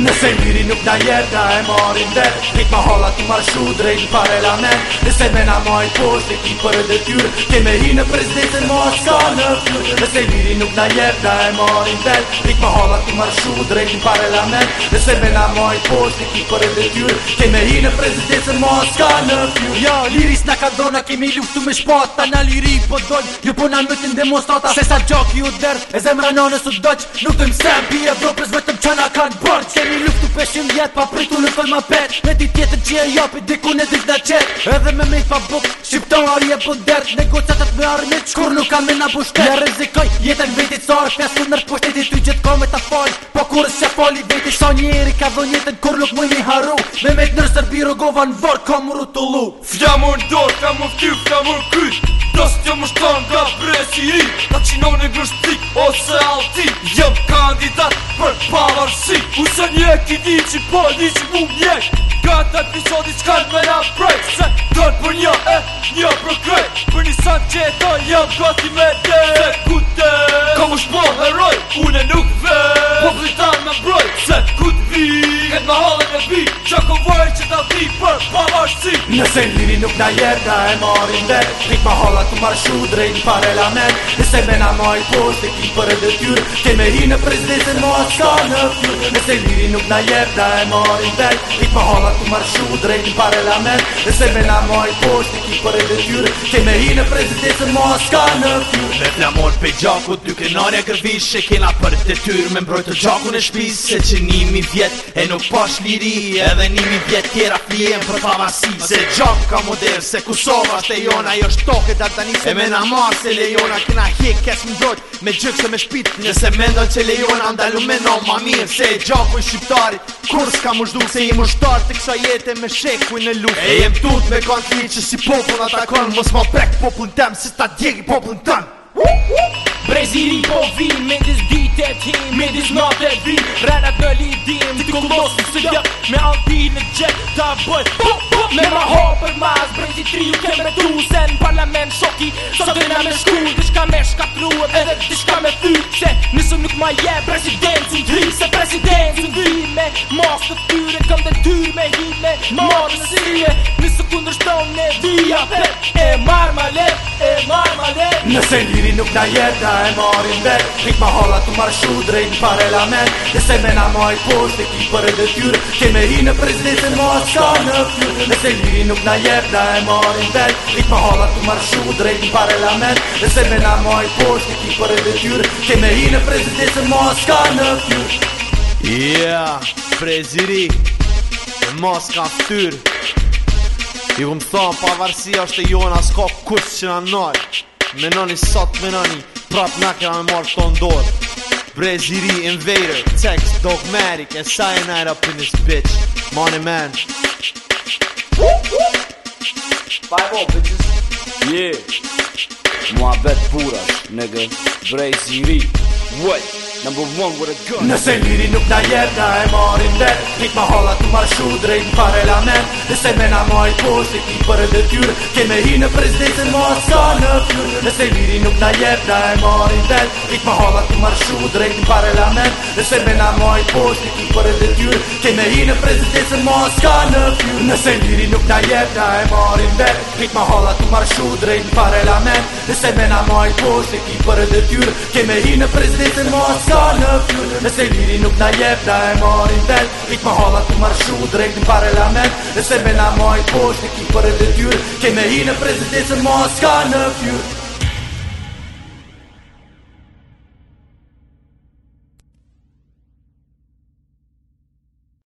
Nëse miri nuk da jeta e morin dhe Nik ma holla ti marshu drejt pare la me Nëse mena ma i posht e ki për dhe tyr Ke me hi në prezidentin ma s'ka në fyr Nëse miri nuk da jeta e morin dhe Nik ma holla ti marshu drejt pare la me Nëse mena ma i posht e ki për dhe tyr Ke me hi në prezidentin ma s'ka në fyr Ja, jo, liris na ka dhona kemi luftu me shpata Na liri po dojnë ju po na mbëtin demonstrata Se sa gjoki u derd, e zemra nënës u doq Nuk të mse, bje vropës, vetëm qana Jeni luftu peshin jet, pa pritu në fëll ma petë Me di tjetër që e japi diku në dik në qet Edhe me me i fa bukë Shqiptan ari e bu dertë Negociatat me armi qkur nuk kam e na bushtet Ja rezikoj jetën vitit sarë Fjasu nër pushtet i ty gjithë kome ta falë Po kur është që fali vitit, sa njeri Ka dhon jetën kur nuk mëj mi haru Me me të nërë sërbi rogova në vorë, Ka më rutu lu Fja më në dorë, ka më fkyu, fja më në kryt Dosë të më shtonë nga presi ri Ta qinon e grështik ose alti Jëm kandidat mjek I di që po di që mu mjek Ka të episodi s'ka me na prej Se dojnë për një e një për krej Për një sant që e dojnë jam gati me te Se kute Ka më shpo heroj Une nuk ve Po blitan me broj Se kut vi Këtë me hollë shpi Qa ko vaj që ta ti për pa Nëse liri nuk na jetë e mori ndek Tik ma halla ku marshu drejt një parelament Nëse me na ma i post e ki për e dhe tyr Ke me hi në prezidentën ma të ka në fyr Nëse liri nuk na jetë e mori ndek Tik ma halla ku marshu drejt një parelament Nëse me na ma i post e ki për e dhe tyr Ke me hi në prezidentën ma të ka në fyr Me të lamon pe gjaku ty ke e kërvish E kena për e tyr me mbrojt të gjaku në shpis E që nimi vjet e nuk pash liri Edhe nimi vjet tjera fije për famasi Se gjok ka model, se Kusova shte jona Jo shtoke ta atani nisi me na marë se lejona Kina hek kes më gjojt me gjyk se me shpit Nëse me ndon që lejona ndalu me no ma mirë Se gjok i shqiptari Kur s'ka më se i më shtar Të kësa jetë e me shekuj në lukë E jem tut me kanë fije që si popull atakon Mos ma prek popull në tem Si ta djegi popull në tem Woo woo Brezili po vin Me dis dit e tim Me ndis nat e vin Rana të lidim Ti kullosin së gjep Me aldi në gjep Ta bëj Pup pup Me ma hopër mas Brezi tri u kem me tu parlament shoki Sa dëna me shku Dishka me duhet edhe diçka me thyrë Se nisë nuk ma je presidenci në dri Se presidenci në dhime Mas të tyre këm dhe tyre me hime Marë në sirje Nisë kundër shtonë në dhja E marë ma lep, e marë ma lep Nëse liri nuk na jeta e marim vet Nik ma hola të marë shu drejnë par element Dhe se me na ma i posh të kipër e dhe tyre Ke hi në prezidenci në mas në fjur Nëse liri nuk na jeta e marim vet Nik ma hola të marë shu drejnë par element Dhe se me na ma i posh Se ki për e dhe Ke me hi në prezidesën Moska në fjur Yeah, preziri Moska në fjur I vëmë thonë pa është e jona asë kusë që në nërë Menoni sot menoni Prap nëni në këra me marë të ndorë Breziri invader Text dogmatic And cyanide up in this bitch Money man Five more bitches Yeah Mua bet pura, nëgë, vrej si ri What? number one with a gun Nëse liri nuk në jetë, në e marim dhe Nik ma hola të marrë drejt në pare Nëse me na moj posh, të ki për e dhe tjur Keme hi në prezidentën, ma s'ka në fjur Nëse liri nuk në jetë, në e marim dhe Nik ma hola të drejt në Nëse me na posh, për hi në ma s'ka në Nëse liri nuk e marim dhe Pejt ma halat të marshu drejt në parelament Nëse me na majt posht e ki për dhe tyrë Ke me hi në prezidentin ma s'ka në fjur Nëse liri nuk na jeb da e marin vel Pejt ma halat të marshu drejt në parelament Nëse me na majt posht e ki për dhe tyrë Ke me hi në prezidentin ma s'ka në fjur